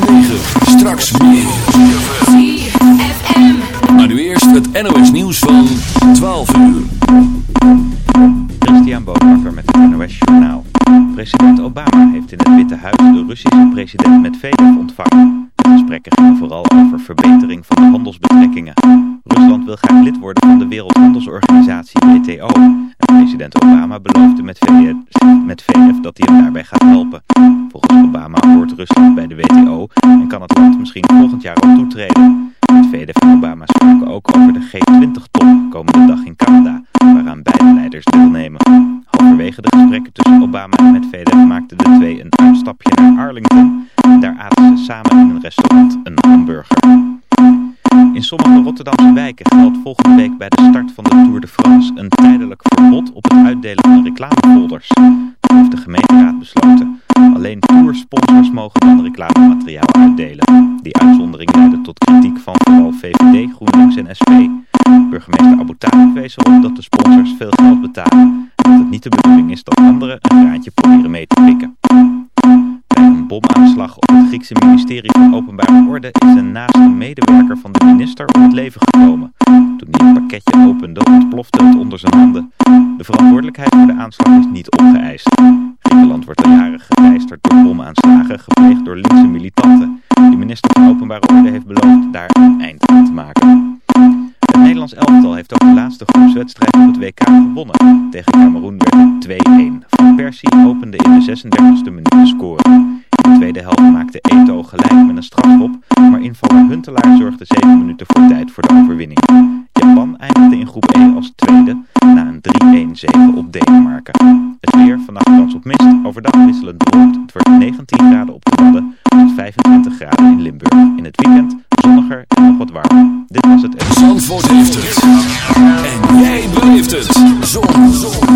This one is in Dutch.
106.9. Straks meer. Maar nu eerst het NOS nieuws van 12 uur. Christian Boobakker met het NOS Journaal. President Obama heeft in het Witte Huis de Russische president Medvedev ontvangen. De gesprekken gingen vooral over verbetering van de handelsbetrekkingen. Rusland wil graag lid worden van de Wereldhandelsorganisatie WTO. En president Obama beloofde Medvedev, Medvedev dat hij hem daarbij gaat helpen. Volgens Obama hoort Rusland bij de WTO en kan het land misschien volgend jaar toetreden. Medvedev en Obama spraken ook over de G20-top komende dag in Canada, waaraan beide leiders deelnemen. Halverwege de gesprekken tussen Obama en Medvedev maakten de twee een uitstapje naar Arlington. Daar aten ze samen in een restaurant een hamburger. In sommige Rotterdamse wijken geldt volgende week bij de start van de Tour de France een tijdelijk verbod op het uitdelen van reclamefolders. Dat heeft de gemeenteraad besloten. Alleen toursponsors mogen dan reclamemateriaal uitdelen. Die uitzondering leidde tot kritiek van vooral VVD, GroenLinks en SP. Burgemeester Abu wees erop dat de sponsors veel geld betalen en dat het niet de bedoeling is dat anderen een graantje proberen mee te pikken. Een bomaanslag op het Griekse ministerie van Openbare Orde is een naaste medewerker van de minister om het leven gekomen. Toen hij een pakketje opende, ontplofte het onder zijn handen. De verantwoordelijkheid voor de aanslag is niet opgeëist. Griekenland wordt al jaren geteisterd door bomaanslagen gepleegd door linkse militanten. De minister van Openbare Orde heeft beloofd daar een eind aan te maken. Het Nederlands elftal heeft ook de laatste groepswedstrijd op het WK gewonnen. Tegen Cameroen werd het 2-1. Van Persie opende in de 36e minuut de score. De tweede helft maakte Eto gelijk met een strafschop, maar invaller Huntelaar zorgde 7 minuten voor tijd voor de overwinning. Japan eindigde in groep E als tweede na een 3-1 zege op Denemarken. Het weer, vannacht kans op mist, overdag wisselend bewolkt. Het wordt 19 graden op de tot 25 graden in Limburg. In het weekend zonniger en nog wat warmer. Dit was het Zandvoort heeft het. En jij beleeft het. Zon. Zon.